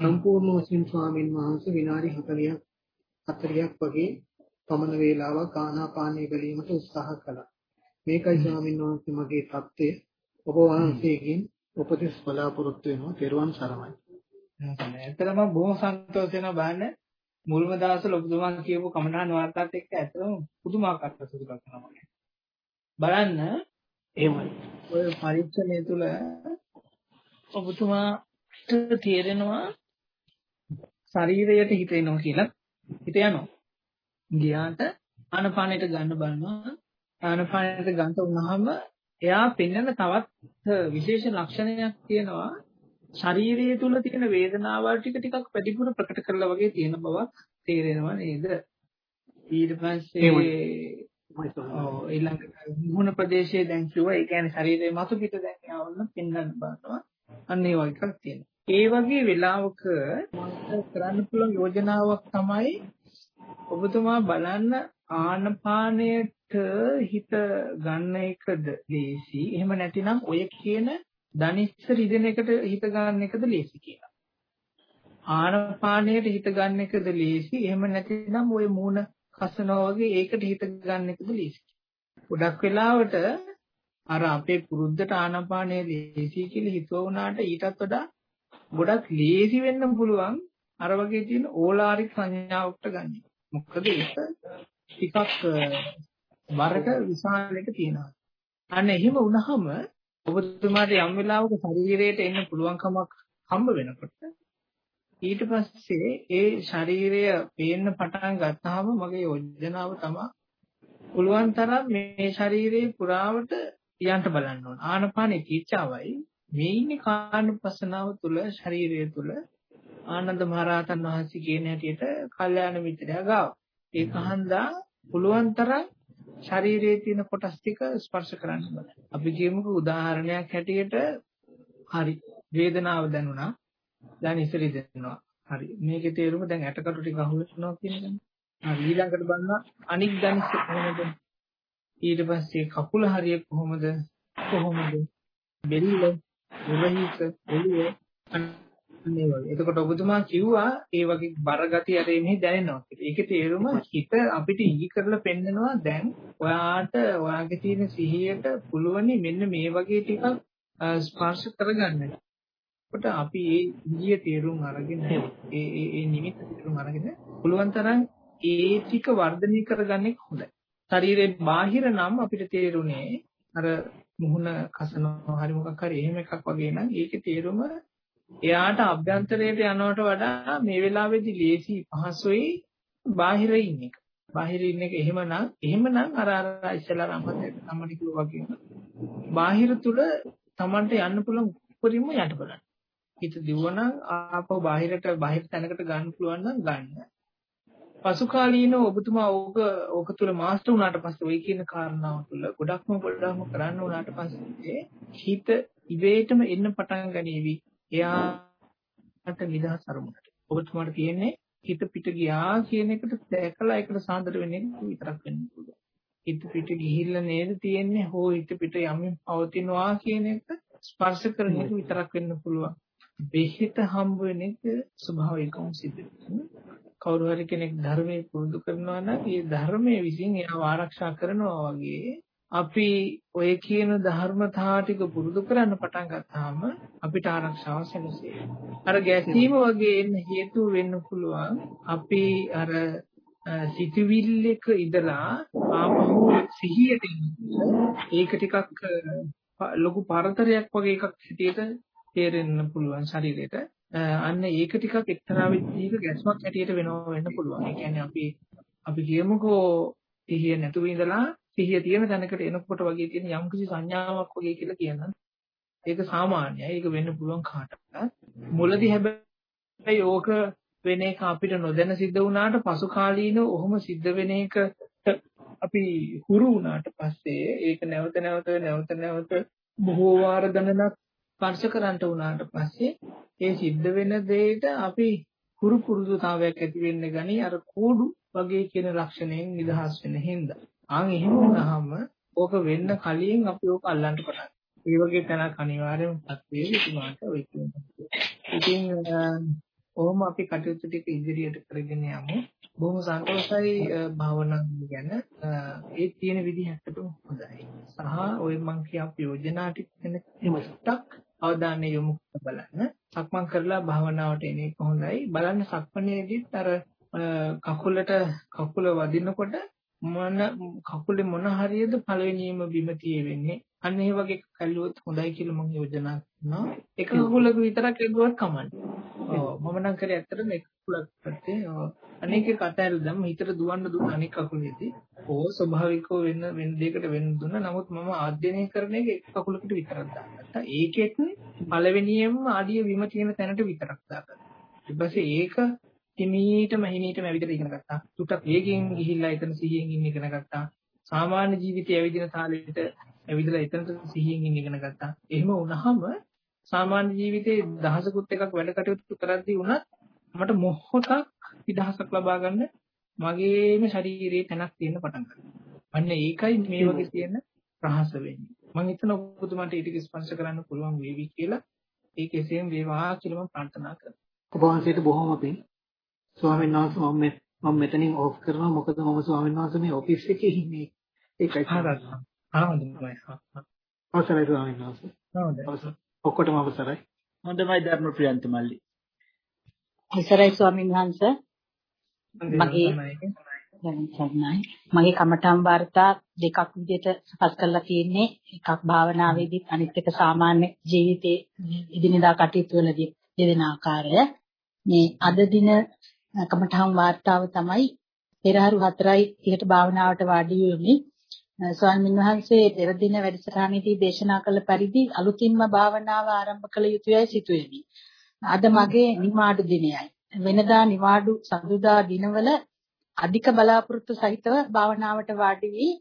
සම්පූර්ණ වශයෙන් ස්වාමින් වහන්සේ විනාඩි 40ක් 40ක් වගේ පමණ වේලාවක් ආනාපානය බැලීමට උත්සාහ කළා. මේකයි ස්වාමීන් වහන්සේ මගේ தත්ත්වය ඔබ වහන්සේගෙන් උපදෙස් බලාපොරොත්තු වෙනවා. ත්වන් සරණයි. ඇත්තටම බොහොම සන්තෝෂ වෙනවා බලන්න මුල්ම දවස්වල ඔබතුමා කියපු කමඨාන් වාර්තාත් එක්ක ඇත්තටම පුදුමාකාර සතුටක් වෙනවා. බලන්න එහෙමයි. ඔය පරීක්ෂණය තුළ ඔබතුමාට තේරෙනවා ශරීරයට හිත එනවා කියලා හිත යනවා. ගියාට ආනපානෙට ගන්න බලනවා. ආනපානෙට ගන්න උනහම එයා පෙන්වන තවත් විශේෂ ලක්ෂණයක් තියෙනවා. ශරීරය තුල තියෙන වේදනාවල් ටික ටිකක් වැඩිපුර ප්‍රකට කරලා වගේ තියෙන බවක් තේරෙනවා නේද? ඊට පස්සේ ඔව් ඊළඟට මුහුණ ප්‍රදේශයේ දැන් කිව්වා ඒ කියන්නේ ශරීරයේ මතු පිට දැන් යවන්න පෙන්වන්න බලනවා. අන්න ඒ වගේ එකක් තියෙනවා. ඒ වගේ වෙලාවක මට කරන්න පුළුවන් යෝජනාවක් තමයි ඔබතුමා බලන්න ආනපානයට හිත ගන්න එකද ලේසි. එහෙම නැතිනම් ඔය කියන දනිස්ස රිදෙන එකට හිත ගන්න එකද ලේසි කියලා. ආනපානයට හිත ගන්න එකද ලේසි. එහෙම නැතිනම් ওই මූණ කසනවා වගේ ඒකට හිත ගන්න එකද ලේසි. ගොඩක් වෙලාවට අර අපේ පුරුද්දට ආනපානය ලේසි කියලා හිතුවුනාට ඊටත් වඩා ගොඩක් ලේසි වෙන්න පුළුවන් අර වගේ තියෙන ඕලාරික සංඥාවකට ගන්න. මොකද ඒක ටිකක් බරක විශාලයක තියෙනවා. අන්න එහෙම වුණාම ඔබතුමාට යම් වෙලාවක ශරීරයට එන්න පුළුවන්කමක් හම්බ වෙනකොට ඊට පස්සේ ඒ ශරීරය පේන්න පටන් ගත්තාම මගේ යෝජනාව තමයි පුළුවන් තරම් මේ ශරීරයේ පුරාවට යන්න බලන්න ඕන. ආනපානේ තීචාවයි මේ ඉන්නේ කානුපසනාව තුල ශරීරය තුල ආනන්ද මහරහතන් වහන්සේ කියන හැටියට කල්යාණ මිත්‍රයා ගාව. ඒක හන්දා පුළුවන් තරම් ශරීරයේ තියෙන කොටස් ටික ස්පර්ශ කරන්න බෑ. අපි කියමුකෝ උදාහරණයක් හැටියට හරි වේදනාව දැනුණා. දැන් ඉස්සරි දෙනවා. හරි. මේකේ තේරුම දැන් ඇටකටු ටික අහු වෙනවා කියන්නේ. හරි ඊළඟට බලන්න අනික් දැනිස්ස කොහොමද? ඊට පස්සේ කකුල හරිය කොහොමද? කොහොමද? බෙල්ල, උරහිස, එළිය මේ වගේ. එතකොට ඔබතුමා කිව්වා ඒ වගේ බර ගතිය අර එමේ දැනෙනවා කියලා. ඒකේ තේරුම හිත අපිට ඉඟි කරලා පෙන්නනවා දැන් ඔයාට ඔයාගේ තියෙන සිහියට පුළුවනි මෙන්න මේ වගේ ටිකක් ස්පර්ශ කරගන්න. එතකොට අපි ඒ ඉඟිය තේරුම් අරගෙන ඒ ඒ ඒ නිමිත්ත තේරුම් අරගෙන පුළුවන් තරම් ඒ ටික වර්ධනය කරගන්නේ හොඳයි. ශරීරේ බාහිර නම් අපිට තේරුනේ අර මුහුණ කසනවා හරි මොකක් හරි එහෙම එකක් වගේ නම් ඒකේ තේරුම එයාට අභ්‍යන්තරයට යනවට වඩා මේ වෙලාවේදී ලේසි පහසුයි බාහිර ඉන්න එක. බාහිර ඉන්න එක එහෙමනම් එහෙමනම් අර අර ඉස්සලා රම්පතේ සම්මණි කිව්වා වගේ බාහිර තුල Tamanට යන්න පුළුවන් උපරිම යට බලන්න. හිත දිවුවනම් ආපහු බාහිරට බාහිර තැනකට ගන්න පුළුවන් නම් ගන්න. පසු කාලීනව ඔබතුමා ඕක ඕක තුල මාස්ටර් වුණාට පස්සේ ওই කියන කාරණාව තුල ගොඩක්ම ගොඩක්ම කරන්න උනාට පස්සේ හිත ඉබේටම එන්න පටන් ගනීවි. එයාට නිදහස් අරමුණට. ඔබතුමාට තියෙන්නේ හිත පිට ගියා කියන එකට දැකලා ඒකට සාන්දර වෙන්නේ විතරක් වෙන්න පුළුවන්. හිත පිට ගිහිල්ලා නේද තියෙන්නේ හෝ හිත පිට යමින් පවතිනවා කියන එක ස්පර්ශ කරන එක විතරක් වෙන්න පුළුවන්. බෙහෙත හම්බ වෙන එක ස්වභාවිකවම සිද්ධ කවුරු හරි කෙනෙක් ධර්මයේ පුරුදු කරනවා නම් ඒ ධර්මයේ විසින් එයාව ආරක්ෂා කරනවා වගේ අපි ඔය කියන ධර්මතා ටික පුරුදු කරන්න පටන් ගත්තාම අපිට ආරක්ෂාව සැලසෙයි. අර ගැසීම වගේ එන්න හේතු වෙන්න පුළුවන් අපි අර සිතුවිල්ලක ඉඳලා ආපහු සිහියට ඒක ටිකක් ලොකු පරතරයක් වගේ එකක් හිතේට තේරෙන්න පුළුවන් ශරීරයට. අන්න ඒක ටිකක් එක්තරා විදිහක ගැස්මක් හැටියට වෙනව වෙන්න පුළුවන්. ඒ කියන්නේ අපි අපි කියමුකෝ සිහිය නැතුව ඉඳලා සිහිය තියෙන තැනකට එනකොට වගේ තියෙන යම්කිසි සංඥාවක් වගේ කියලා කියනවා. ඒක සාමාන්‍යයි. ඒක වෙන්න පුළුවන් කාටවත්. මුලදී හැබැයි ඕක වෙන එක අපිට නොදැන සිද්ධ වුණාට පසු කාලීනව ඔහොම සිද්ධ වෙන එකට අපි හුරු වුණාට පස්සේ ඒක නැවත නැවත නැවත නැවත බොහෝ වාර ගණනක් ස්පර්ශ කරන්ට වුණාට පස්සේ ඒ සිද්ධ වෙන දෙයට අපි හුරු පුරුදුතාවයක් ඇති වෙන්න ගනි අර කෝඩු වගේ කියන ලක්ෂණයෙන් නිදහස් වෙන හින්දා. ආන් එහෙම වුණාම ඕක වෙන්න කලින් අපි ඕක අල්ලන්න පටන් ඒ වගේ තැනක් අනිවාර්යෙන්මත් වේවි ඉතිමාට ඔය කියන්නේ. ඉතින් කොහොම අපි කටයුතු ටික ඉදිරියට කරගෙන යමු. බොහොම සන්තෝෂයි භාවනාව ගැන. ඒ තියෙන විදිහ ඇත්තටම හොඳයි. සහ ඔය මං කියපු යෝජනා ටික ගැන එමස්ටක් අවධානය යොමු බලන්න. සක්මන් කරලා භාවනාවට එන එක හොඳයි. බලන්න සක්මනේදීත් අර කකුලට කකුල වදිනකොට මොන කකුලේ මොන හරියද පළවෙනියම බිම තියෙන්නේ. අන්න ඒ වගේ කල්ලුවොත් හොඳයි කියලා මම යෝජනා කරනවා. එක කකුලක විතරක් එගුවත් කමන්නේ. ඔව් මම නම් කරේ ඇත්තටම එක කකුලක් පැත්තේ. අනේක කතාවල් දැම්ම හිතට දුවන්න දුන්න අනෙක් කකුලේදී. ඕ ස්වභාවිකව වෙන වෙන දෙයකට වෙන්න දුන්න. නමුත් මම අධ්‍යයනය කරන එක එක කකුලකට විතරක් දාගත්තා. ඒකෙත් පළවෙනියෙන්ම ආඩිය බිම තියෙන තැනට විතරක් දාගත්තා. ඊට පස්සේ ඒක හිමීටම හිමීටම ඇවිදලා ඉගෙන ගත්තා. ටුටක් වේගෙන් ගිහිල්ලා එතන සිහියෙන් ඉන්න ඉගෙන ගත්තා. සාමාන්‍ය ජීවිතයේ ඇවිදින තාලෙට ඇවිදලා එතනට සිහියෙන් ඉන්න ඉගෙන ගත්තා. එහෙම වුණාම සාමාන්‍ය ජීවිතේ දහසකුත් එකක් වැඩ කටයුතු කරද්දී වුණත් මට මොහොතක් විදහසක් ලබා ගන්න මගේම ශරීරයේ තැනක් තියෙන පටන් ගන්නවා. අන්න ඒකයි මේ වගේ තියෙන රහස වෙන්නේ. මම හිතන ඔබතුමාට ඊට ස්පර්ශ කරන්න පුළුවන් වේවි කියලා ඒක එසේම වේවා කියලා මම ප්‍රාර්ථනා කරනවා. ඔබ වහන්සේට බොහොම පිං. ස්වාමීන් වහන්සේ මම මම මෙතනින් ඕෆ් කරනවා මොකද මම ස්වාමීන් වහන්සේ මේ ඔෆිස් එකේ ඉන්නේ. ඒකයි. හරි. අවසරයි ස්වාමීන් වහන්සේ. හොඳයි. ඔක්කොටම අවසරයි. හොඳයි ධර්ම ප්‍රියන්ත මල්ලි. අවසරයි ස්වාමීන් වහන්සේ. මගේ මගේ කමඨම් වාර්තා දෙකක් විදිහට සකස් කරලා තියෙන්නේ එකක් භාවනාවේදී අනිත් එක සාමාන්‍ය ජීවිතයේ එදිනෙදා කටයුතු වලදී දෙදෙන ආකාරය මේ අද දින කමඨම් වාර්තාව තමයි පෙරහරු 4යි 30ට භාවනාවට වාඩි වෙමි ස්වාමීන් වහන්සේ පෙර දින වැඩසටහනේදී දේශනා කළ පරිදි අලුතින්ම භාවනාව ආරම්භ කළ යුතුයයි සිතුවෙමි. අද මගේ නිමාඩු දිනයයි. වෙනදා නිවාඩු සඳුදා දිනවල අධික බලාපොරොත්තු සහිතව භාවනාවට වාඩි වී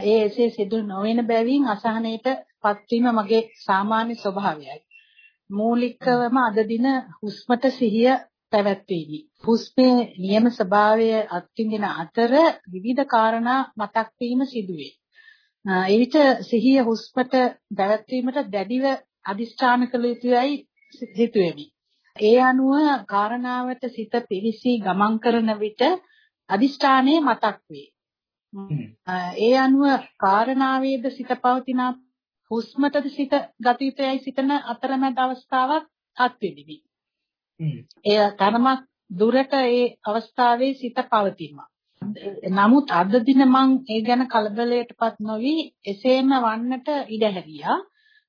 ඒ එසේ සිදු නොවන බැවින් අසහනයට පත්වීම මගේ සාමාන්‍ය ස්වභාවයයි. මූලිකවම අද දින හුස්මට සිහිය පැවැත්වීමි. හුස්මේ නියම ස්වභාවය අත්විඳින අතර විවිධ කාරණා මතක් වීම සිදුවේ. එවිට සිහිය හුස්මට පැවැත්වීමට දැඩිව අදිස්ථාන කළ යුතුයයි හිතුවෙමි. ඒ අනුව කාරණාවට සිත පිවිසී ගමන් කරන විට අදිෂ්ඨානයේ මතක් වේ. ඒ අනුව කාරණාවේද සිත පවතින හුස්මටද සිත ගත යුතුයයි සිතන අතරමැද අවස්ථාවක් අත්විඳිමි. එය තරමක් දුරට ඒ අවස්ථාවේ සිත පවතිනවා. නමුත් අද දින මං ඒ ගැන කලබලයටපත් නොවි එසේම වන්නට ඉඩ හැරියා.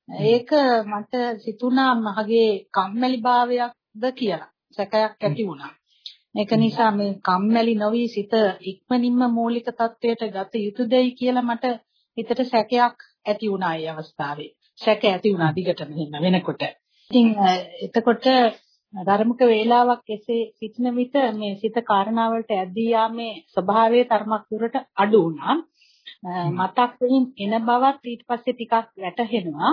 ඒක මට සිතුණා මගේ කම්මැලිභාවයක්ද කියලා. සැකයක් ඇති වුණා. ඒක නිසා මේ කම්මැලි නොවි සිත ඉක්මනින්ම මූලික තත්වයට ගත යුතුයදයි කියලා මට හිතට සැකයක් ඇති වුණා ඒ අවස්ථාවේ. සැක ඇති වුණා දිගටම වෙනකොට. ඉතින් එතකොට ධර්මක වේලාවක් එසේ සිටින විට මේ සිත කාරණාවලට ඇදී යාමේ ස්වභාවය තරමක් දුරට අඩු වුණා. මතක් වීම එන බවත් ඊට පස්සේ ටිකක් වැටහෙනවා.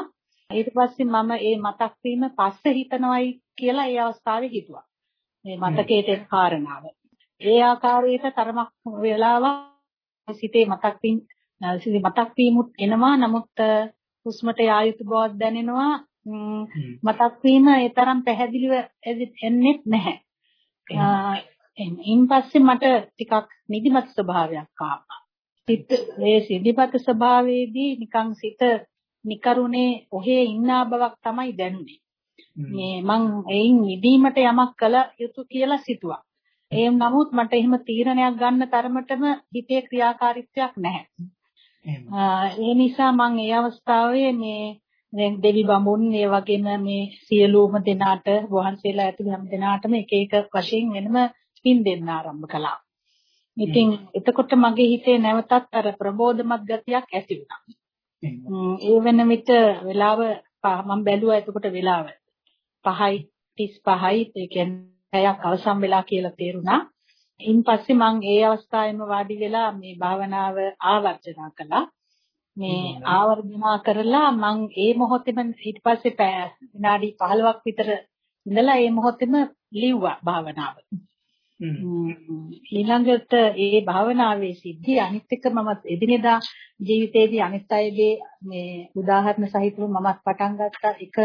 ඊට පස්සේ මම ඒ මතක් වීම පස්සේ හිතනවයි කියලා ඒ අවස්ථාවේ හිතුවා. මේ මතකයේ තියෙන කාරණාව. ඒ ආකාරයට තරමක් වේලාවක් සිතේ මතක් වීම සිහි මතක් වීමුත් එනවා. නමුත් හුස්මට යා යුතු බවක් දැනෙනවා. මතක් වීම ඒ තරම් පැහැදිලිව එන්නේ නැහැ. ඉන් පස්සේ මට ටිකක් නිදිමත ස්වභාවයක් ආවා. සිත මේ සිදිපත ස්වභාවයේදී නිකන් සිත නිකරුණේ ඔහේ ඉන්නා බවක් තමයි දැනුනේ. මේ මං එයින් නිදීමට යමක් කළ යුතු කියලා සිතුවා. ඒ නමුත් මට එහෙම තීරණයක් ගන්න තරමටම හිතේ ක්‍රියාකාරීත්වයක් නැහැ. ඒ නිසා මම ඒ අවස්ථාවේ මේ දැන් දෙවි බඹුන් ඒ වගේම මේ සියලුම දෙනාට වහන්සේලා ඇතුළු හැම දෙනාටම එක එක වශයෙන් වෙනම පින් දෙන්න ආරම්භ කළා. ඉතින් එතකොට මගේ හිතේ නැවතත් අර ප්‍රබෝධමත් ගතියක් ඇති වුණා. ඒ වෙන විට වෙලාව මම බැලුවා එතකොට වෙලාව 5යි 35යි ඒ කියන්නේ පැයක් අවසන් වෙලා කියලා තේරුණා. ඉන් පස්සේ මම ඒ අවස්ථාවේම වාඩි වෙලා මේ භාවනාව ආවර්ජනා කළා. මේ ආවර්ජනා කරලා මම ඒ මොහොතේම ඊට පස්සේ විනාඩි 15ක් විතර ඉඳලා ඒ මොහොතේම ලිව්වා භාවනාව. ඊළඟට ඒ භාවනාවේ සිද්ධිය අනිත් එක මම එදිනෙදා ජීවිතයේදී අනිත් අයගේ මේ උදාහරණ සහිතව මමත් පටන් ගත්ත. එක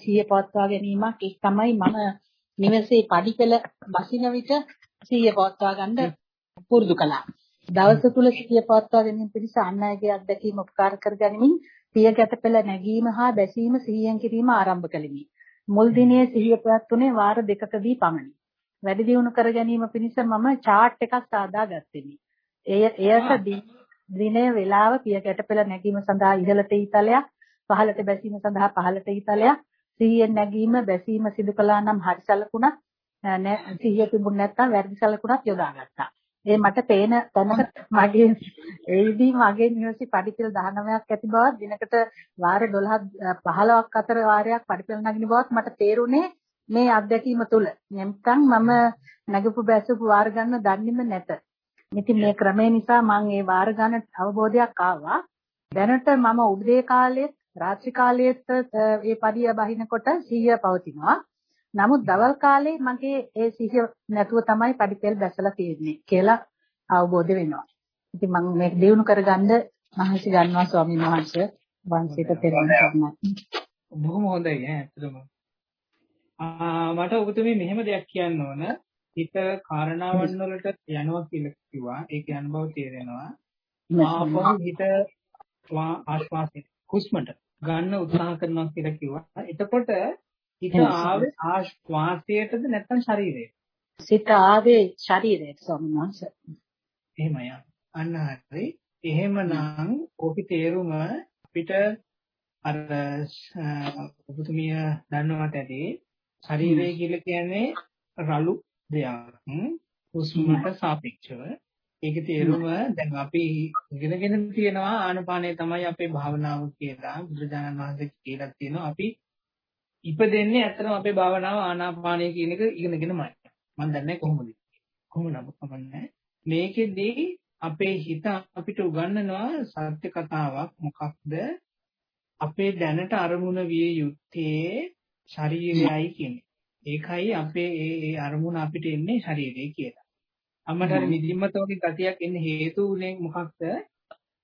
සිහිය පවත්වා ගැනීමක්. ඒක තමයි මම නිවසේ පඩිපෙළ බසින විට සිහිය පවත්වා ගන්න පුරුදු කළා. දවස තුල සිහිය පවත්වා ගැනීම පිණිස අන් අයගේ අත්දැකීම් උපකාර කර ගැනීමෙන් පියගැට පෙළ නැගීම හා බැසීම සිහියෙන් කිරීම ආරම්භ කළෙමි. මුල් දිනේ සිහිය පැවැත්ුනේ වාර දෙකකදී පමණි. වැඩි දියුණු කර ගැනීම පිණිස මම chart එකක් සාදා ගත්තෙමි. එය එයට දිනේ වේලාව පියගැට පෙළ නැගීම සඳහා ඉහළට ඊතලයක්, පහළට බැසීම සඳහා පහළට ඊතලයක්, සිහියෙන් නැගීම බැසීම සිදු කළා නම් හරි සලකුණක් සිහිය තිබුණ නැත්නම් වැරදි සලකුණක් යොදාගත්තා. ඒ මට පේන තැනක මගේ ඒදී මගේ නිවසේ පඩිපෙළ 19ක් ඇති බවත් දිනකට වාර 12 15ක් අතර වාරයක් පඩිපෙළ නගින බවත් මට තේරුනේ මේ අත්දැකීම තුළ. නැත්නම් මම නැගපු බැසපු වාර ගන්න දන්නේම නැත. ඉතින් මේ ක්‍රමේ නිසා මම ඒ වාර ගන්න අවබෝධයක් ආවා. දැනට මම උදේ කාලයේ රාත්‍රී කාලයේත් ඒ පඩිය බහිනකොට සිහිය පවතිනවා. නමුත් දවල් කාලේ මගේ ඒ සිහිය නැතුව තමයි පඩිපෙළ දැසලා තියෙන්නේ කියලා අවබෝධ වෙනවා. ඉතින් මම මේක දිනු කරගන්න මහන්සි ගන්නවා ස්වාමීන් වහන්සේ වංශයට පෙරවන් කරනවා. බොහොම හොඳයි ඈ ඇත්තටම. මට ඔබතුමී මෙහෙම දෙයක් කියන්න ඕන. හිත කාරණාවන් වලට යනවා කියලා කිව්වා. ඒක යන බව තේරෙනවා. ආපහු හිත ආශ්වාසය හුස්මට ගන්න උත්සාහ කරනවා කියලා කිව්වා. එතකොට හිත ආවේ ආශ්වාසයටද නැත්නම් ශරීරයට? සිත ආවේ ශරීරයට සම්මාස. එහෙමයි. අන්න හරි. එහෙමනම් ඔකේ තේරුම අපිට අර ඔබතුමිය දන්නවට ඇති ශරීරය කියලා කියන්නේ රළු දෙයක්. හුස්මට සාපේක්ෂව ඒකේ තේරුම දැන් අපි ඉගෙනගෙන තියෙනවා ආනපානය තමයි අපේ භාවනාව කියලා බුදුරජාණන් වහන්සේ කියලා තියෙනවා අපි ඉපදෙන්නේ ඇත්තටම අපේ භාවනාව ආනාපානය කියන එක ඉගෙනගෙනමයි. මම දන්නේ කොහොමද කොහොම නමුත් කමන්නේ මේකෙදී අපේ හිත අපිට උගන්වනවා සත්‍ය කතාවක් මොකක්ද? අපේ දැනට අරමුණ විය යුත්තේ ශරීරයයි කියන්නේ. ඒකයි අපේ ඒ අරමුණ අපිට එන්නේ ශරීරය කියලා. අම්මට නිදිමත වගේ ගතියක් එන්න හේතු උනේ මොකක්ද?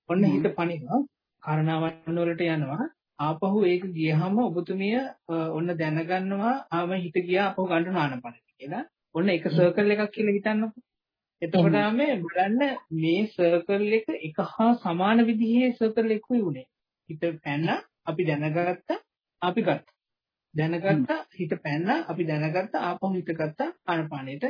ඔන්න හිත පණිනවා. කාරණාවන් වලට යනවා. ආපහු ඒක ගියහම ඔබතුමිය ඔන්න දැනගන්නවා ආම හිත ගියා ආපහු ගන්න නානපන කියලා. ඔන්න එක සර්කල් එකක් කියලා හිතන්නකො. එතකොට මේ බලන්න මේ සර්කල් එක එක හා සමාන විදිහේ සර්කල් එකකුයි උනේ. හිත පැන්න අපි දැනගත්තා අපි ගත්තා. දැනගත්තා හිත පැන්න අපි දැනගත්තා ආපහු හිත ගත්තා ආනපානෙට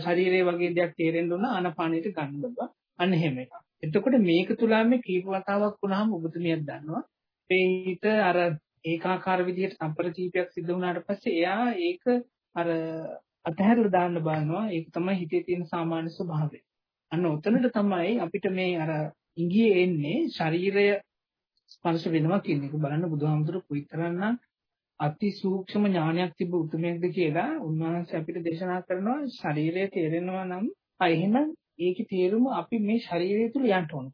ශරීරයේ වගේ දෙයක් තේරෙන්න උන ආනපානෙට ගන්න බබා. අන්න එහෙම එකක්. එතකොට මේක තුලා මේ කීප වතාවක් වුණාම ඔබතුමියක් දන්නවා. මේ හිත අර ඒකාකාර විදිහට සම්ප්‍රචීපයක් සිද්ධ වුණාට පස්සේ එයා ඒක අර අතහැරලා දාන්න බලනවා. ඒක තමයි හිතේ තියෙන සාමාන්‍ය ස්වභාවය. අන්න උතනට තමයි අපිට මේ අර ඉංගියේ එන්නේ ශරීරය ස්පර්ශ වෙනවා කියන එක බලන්න බුදුහාමුදුරු කුයිතරන්න අති සූක්ෂම ඥානයක් තිබ්බ උතුමෙක්ද කියලා උන්වහන්සේ අපිට දේශනා කරනවා ශරීරය තේරෙනවා නම් ආ එහෙනම් ඒකේ තේරුම අපි මේ ශරීරය තුල යන්න ඕන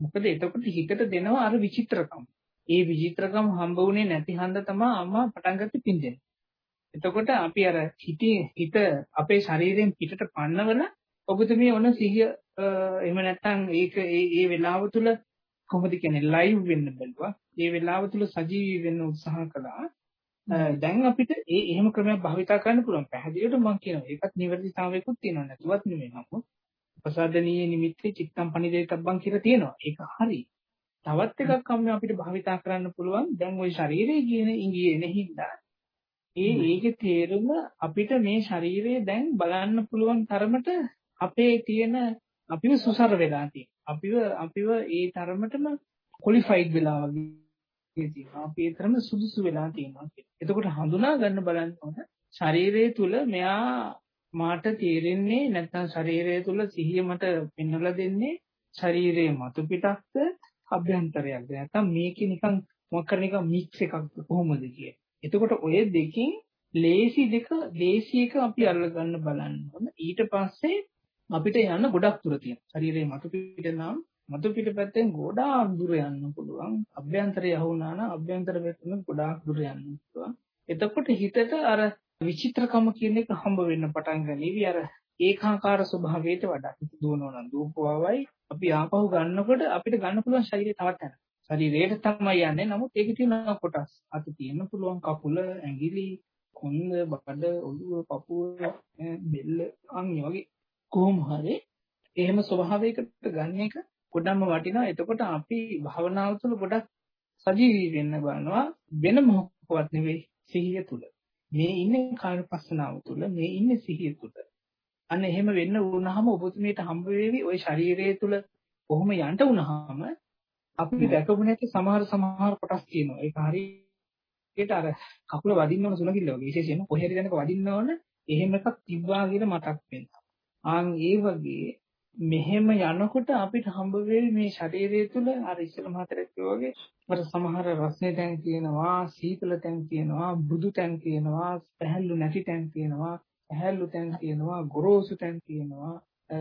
මොකද එතකොට හිතට දෙනවා අර විචිත්‍රකම්. ඒ විචිත්‍රකම් හම්බ වුණේ නැති හන්ද තමයි අම්මා පටන් ගත්තේ පින්දෙන්නේ. එතකොට අපි අර හිතේ හිත අපේ ශරීරයෙන් පිටට පන්නවල ඔබතුමිය ඔන සිහිය එහෙම නැත්නම් ඒක ඒ ඒ වෙලාව තුල කොහොමද කියන්නේ ලයිව් වෙන්න බැලුවා. ඒ වෙලාව තුල සජීවී වෙන්න උත්සාහ කළා. දැන් අපිට ඒ එහෙම ක්‍රමයක් භාවිතා කරන්න පුළුවන්. පැහැදිලිවට මම කියනවා. ඒකත් නිවැරදිතාවයකුත් තියෙනවා නැතුවත් නෙමෙයි. නමුත් ප්‍රසාදනීය නිමිත්තේ චිත්තම් පනිදේතබ්බන් කියලා තියෙනවා. ඒක හරි. තවත් එකක් අම්ම අපිට භාවිතා කරන්න පුළුවන්. දැන් ওই ශරීරය කියන ඉංගියේ නෙහින්දා ඒ ඒකේ තේරුම අපිට මේ ශරීරය දැන් බලන්න පුළුවන් තරමට අපේ තියෙන අපිව සුසර වෙලා. අපිව අපිව ඒ තරමටම ක්වොලිෆයිඩ් වෙලා වගේ තියෙනවා. අපි ඒ තරම සුදුසු වෙලා තියෙනවා. එතකොට හඳුනා ගන්න බලන්න ඕන ශරීරය තුල මෙයා මාට තේරෙන්නේ නැත්නම් ශරීරය තුල සිහිය මට පෙන්වලා දෙන්නේ ශරීරයේ මතු පිටක්ද අභ්‍යන්තරයක්ද නැත්නම් මේකේ නිකන් මොකක් කර නිකන් මික්ස් එකක්ද කොහොමද කියේ. එතකොට ඔය දෙකෙන් ලේසි දෙක ලේසි එක අපි අල්ලගන්න බලන්න ඕන. ඊට පස්සේ අපිට යන්න ගොඩක් දුර තියෙනවා. ශරීරයේ මතු පිට නම් මතු පිට පැත්තෙන් ගොඩාක් දුර යන්න පුළුවන්. අභ්‍යන්තරය යහුණා නම් අභ්‍යන්තර පැත්තෙන් ගොඩාක් දුර යන්න පුළුවන්. එතකොට හිතට අර විචිත්‍රකම කියන එක හම්බ වෙන්න පටන් ගනීවි. අර ඒකාකාර ස්වභාවයට වඩා හිත දුවනවා නම් දූපවවයි අපි ආපහු ගන්නකොට අපිට ගන්න පුළුවන් ශරීරය තවත් යනවා. ශරීරයට තමයි යන්නේ. නමුත් ඒකේ තියෙන කොටස් අත තියෙන්න පුළුවන් කකුල, ඇඟිලි, කොන්ද, බඩ, ඔළුව, පපුව, බෙල්ල, අන් වගේ කොහොම හරි එහෙම ස්වභාවයකට ගන්න එක ගොඩක්ම වටිනවා. එතකොට අපි භවනාව තුළ ගොඩක් සජීවී වෙන්න බලනවා වෙන මොකවත් නෙවෙයි සිහිය තුළ. මේ ඉන්නේ කායපස්සනාව තුළ, මේ ඉන්නේ සිහිය තුළ. අන්න එහෙම වෙන්න වුණාම ඔබතුමීට හම්බ වෙවි ওই ශරීරය තුළ කොහොම යන්න වුණාම අපි දැකපු නැති සමහර සමහර කොටස් තියෙනවා. ඒක හරියට අර කකුල වදින්න ඕන සුලකිල්ල වගේ විශේෂයෙන්ම කොහේ හරි දැනක වදින්න ඕන එහෙම එකක් තිබ්බා කියලා මතක් වෙනවා. ආන් ඒ වගේ මෙහෙම යනකොට අපිට හම්බ වෙන්නේ මේ ශරීරය තුළ අර ඉස්සෙල්ලා මහතරක් වගේ අර සමහර රස්නේ තැන් තියෙනවා සීතල තැන් තියෙනවා බුදු තැන් තියෙනවා පැහැල්ලු නැති තැන් තියෙනවා පැහැල්ලු තැන් තියෙනවා ගොරෝසු තැන් තියෙනවා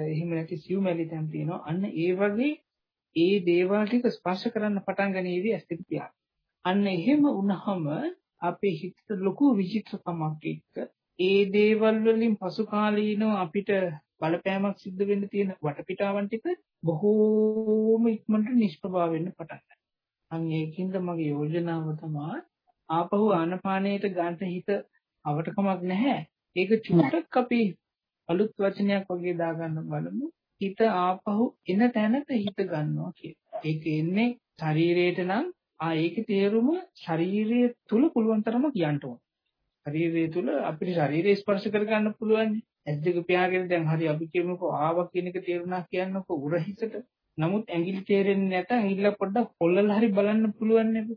එහෙම නැති සිව්මැලි තැන් තියෙනවා අන්න ඒ වගේ ඒ දේවල් ටික ස්පර්ශ කරන්න පටන් ගනීවි ඇස් දෙක පියා අන්න එහෙම වුණාම අපේ හිතට ලොකු විචිත්‍රකමක් එක්ක ඒ දේවල් වලින් පසු කාලීනව අපිට බලපෑමක් සිද්ධ වෙන්න තියෙන වටපිටාවන් ටික බොහෝම ඉක්මනට නිෂ්ප්‍රභා වෙන්න පටන් ගන්නවා. අන් ඒකින්ද මගේ යෝජනාව තමයි ආපහු ආනපානයට ගන්න හිත අවටකමක් නැහැ. ඒක චුට්ටක් අපි අලුත් වචනයක් වගේ දාගන්න බලමු. හිත ආපහු එන තැනට හිත ගන්නවා කියලා. ඒක එන්නේ ශරීරයට නම් ආ ඒකේ තේරුම ශරීරය තුල පුළුවන් තරම කියන්න ඕන. ශරීරය තුල අපිට ශරීරය ස්පර්ශ කර ගන්න පුළුවන්. ඇස් දෙක පියාගෙන දැන් හරි අපි කියමුකෝ ආවා කියන එක තේරුණා කියන්නකෝ උරහිසට. නමුත් ඇඟිලි තේරෙන්නේ නැත්නම් ඇඟිල්ල පොඩ්ඩක් පොල්ලලා හරි බලන්න පුළුවන් නේද?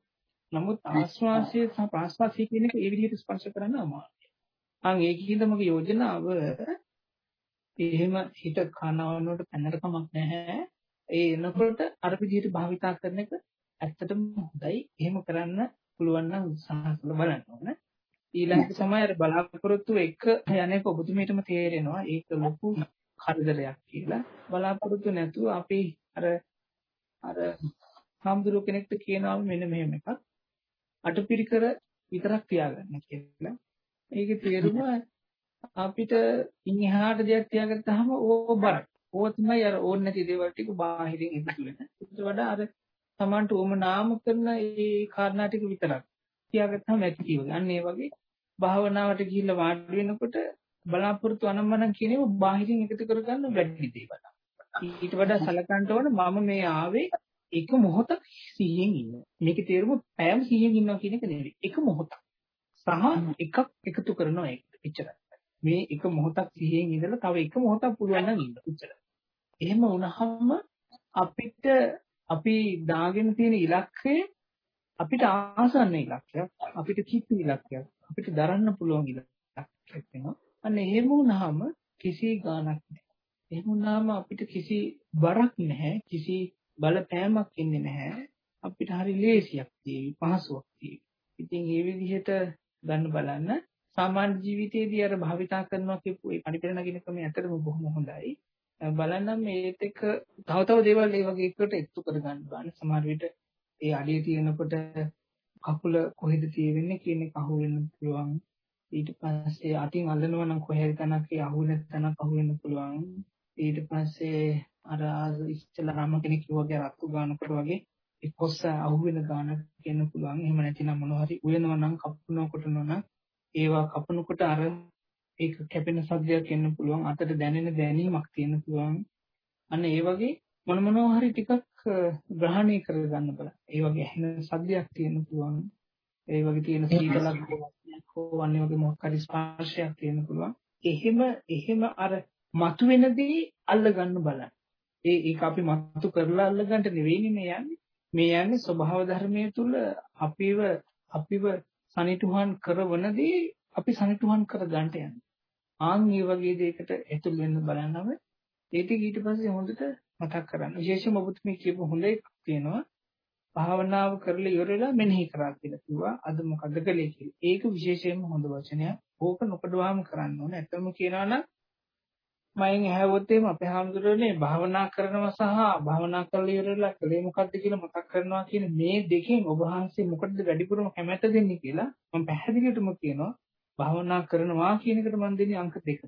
නමුත් ආස්වාසය සහ ප්‍රාස්වාසය කියන එක ඒ විදිහට ස්පර්ශ කරන්න අමාරුයි. අන් ඒකින්ද මගේ යෝජනාව එහෙම හිත කනවනට පැනර කමක් නැහැ. ඒ එනකොට අර විදිහට භාවිතා කරන එක ඇත්තටම හොඳයි. එහෙම කරන්න පුළුවන් නම් උත්සාහ කරලා බලන්න ඕනේ. ඊළඟට තමයි අර බලාපොරොත්තු එක යන්නේක ඔබතුමීටම තේරෙනවා ඒක ලොකු කරදරයක් කියලා. බලාපොරොත්තු නැතුව අපි අර අර හාමුදුරුව කෙනෙක්ට කියනවා මෙන්න මෙහෙම එකක්. අටපිරිකර විතරක් තියාගන්න කියලා. ඒකේ තේරුම අපිට ඉන් එහාට දෙයක් තියාගත්තාම ඕ බරක්. ඕව තමයි අර ඕන නැති දේවල් ටික බාහිරින් ඉදිරි වෙන. ඒකට වඩා අර Tamanට ඕම නාම කරන ඒ කාරණා ටික විතරක් තියාගත්තාම ඇති කියලා. අන්න ඒ වගේ භාවනාවට ගිහිල්ලා වාඩි වෙනකොට බලාපොරොත්තු අනම්මනම් කියනේම බාහිරින් එකතු කරගන්න වැඩි දේවල්. ඊට වඩා සලකන්න ඕන මම මේ ආවේ එක මොහොතක් සිහියෙන් ඉන්නවා. මේකේ තේරුම පෑම සිහියෙන් ඉන්නවා කියන එක නෙවෙයි. එක මොහොතක්. සහ එකක් එකතු කරනවා ඒක. එච්චරයි. මේ එක මොහොතක් සිහියෙන් ඉඳලා තව එක මොහොතක් පුළුවන් නම් ඉන්න. එච්චරයි. එහෙම වුණාම අපිට අපි දාගෙන තියෙන ඉලක්කය අපිට ආසන්න ඉලක්කයක් අපිට කිප්පු ඉලක්කයක් අපිට දරන්න පුළුවන් ඉලක්කයක් වෙනවා අන්න එහෙම වුණාම කිසි ගාණක් නැහැ එහෙම වුණාම අපිට කිසි බරක් නැහැ කිසි බලපෑමක් ඉන්නේ නැහැ අපිට හරි ලේසියක් තියෙවි පහසුවක් තියෙවි ඉතින් මේ විදිහට ගන්න බලන්න සාමාන්‍ය ජීවිතයේදී අර භාවිතා කරනවා කියපු ඒ පරිපරණ කියන ක්‍රමය ඇත්තටම බොහොම හොඳයි බලන්නම් මේත් එක්ක තව තව දේවල් ඒ වගේ එකට එකතු කර ගන්න බලන්න සමහර විට ඒ අඩිය තියෙනකොට කකුල කොහෙද තියෙන්නේ කියන එක අහු වෙන්න පුළුවන්. ඊට පස්සේ අතින් අල්ලනවා නම් කොහේ හරි තැනක ඒ අහු වෙන තැනක් අහු වෙන්න පුළුවන්. ඊට පස්සේ අර ඉස්සෙල්ලා රාම කෙනෙක් කිව්වාගේ රත්තු ගන්නකොට වගේ ඒ කොස්ස අහුවෙන ගානක් කියන්න පුළුවන්. එහෙම නැතිනම් මොනවා හරි උයනවා නම් කපනකොට නෝන ඒවා කපනකොට අර ඒක කැපෙන සද්දයක් එන්න පුළුවන්. අතට දැනෙන දැනීමක් තියෙන්න පුළුවන්. අන්න ඒ වගේ මොන මොනවා හරි ටිකක් ග්‍රහණය කරගන්න බල. ඒ වගේ ඇහෙන සද්දයක් තියෙන්න පුළුවන්. ඒ වගේ තියෙන සීතලක් හෝ අනිත් වගේ මොකක් හරි ස්පර්ශයක් තියෙන්න පුළුවන්. එහෙම එහෙම අර මතුවෙනදී අල්ල ගන්න බලන්න. ඒ ඒක අපි මතු කරලා අල්ල ගන්නට නෙවෙයිනේ මේ යන්නේ. මේ යන්නේ ස්වභාව ධර්මයේ තුල අපිව අපිව සනිටුහන් කරවනදී අපි සනිටුහන් කර ගන්නට යන්නේ. ආන් මේ වගේ දෙයකට ඇතුල් වෙන්න බලනම ඒක ඊට පස්සේ හොඳට මතක් කරගන්න. විශේෂයෙන්ම ඔබතුමී කියපු හොඳ එකක් තියෙනවා. භාවනාව කරලා ඉවරලා මෙනෙහි කරා කියලා කිව්වා. අද මොකද කළේ කියලා. ඒක විශේෂයෙන්ම හොඳ වචනයක්. ඕක නොකඩවාම කරන්න ඕනේ. ඇත්තම කියනවා නම් මයෙන් ඇහුවොත් එහෙම අපේ හාමුදුරනේ භාවනා කරනවා සහ භාවනා කරලා ඉවරලා කලේ මොකද්ද කියලා මතක් කරනවා කියන මේ දෙකෙන් ඔබ වහන්සේ මොකටද වැඩිපුරම කැමැත්ත දෙන්නේ කියලා මම පැහැදිලිවටම කියනවා භාවනා කරනවා කියන එකට මම දෙන්නේ අංක දෙක.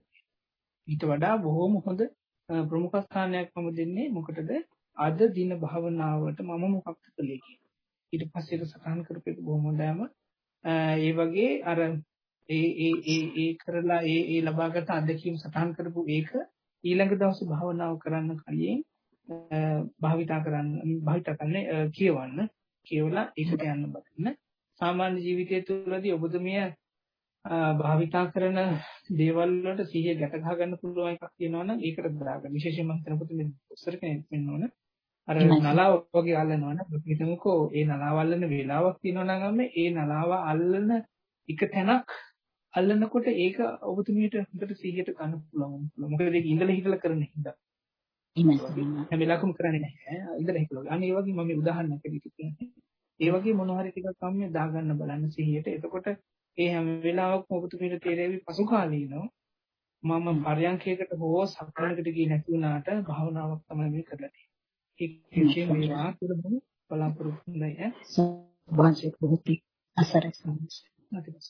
ඊට වඩා බොහොම හොඳ ප්‍රමුඛ ස්ථානයක් මම දෙන්නේ මොකටද අද දින භාවනාවට මම මොකක්ද කළේ කියලා. ඊට පස්සේ ඒක සටහන් කරපේක බොහොම හොඳම ඒ වගේ අර ඒ ඒ ඒ ඒ කරලා ඒ ඒ ලබාගත් අත්දැකීම් සටහන් කරපු ඒක ඊළඟ දවසේ භාවනාව කරන්න කලින් භාවිතා කරන්න භාවිතා කරන්න කියවන්න. කියවලා ඒකට යන්න බලන්න සාමාන්‍ය ජීවිතය තුළදී ඔබතුමිය භාවිතා කරන දේවල් වලට සිහිය ගැට ගහ ගන්න පුළුවන් එකක් තියෙනවා නම් ඒකට දාගන්න. විශේෂයෙන්ම හිතනකොට මේ උස්සර කෙනෙක් වෙන්න ඕන. අර නලාව වගේ අල්ලනවා නම් අපි හිතමුකෝ ඒ නලාව අල්ලන වේලාවක් තියෙනවා නම් ඒ නලාව අල්ලන එක තැනක් අල්ලනකොට ඒක ඔබතුමියට හොඳට සිහියට ගන්න පුළුවන්. මොකද ඒක ඉඳලා හිටලා කරන හින්දා. එහෙමයි. හැම වෙලාවකම කරන්නේ නැහැ. ඉඳලා හිටලා. අනේ ඒ වගේ මම උදාහරණයක් විදිහට කියන්නේ. ඒ වගේ මොන හරි ටිකක් සම්මිය දාගන්න බලන්න සිහියට. එතකොට ඒ හැම වෙලාවකම ඔබතුමියට තේරෙවි පසු කාලීනව මම පරයන්කයකට හෝ සක්මනකට ගියේ නැති වුණාට භාවනාවක් තමයි මේ කරලා තියෙන්නේ. ඒක විශේෂයෙන් මේ වාක්‍යවල බලාපොරොත්තු වෙන්නේ. වහන්සේ බොහෝ අසරසන්ස්. නැතිවස්.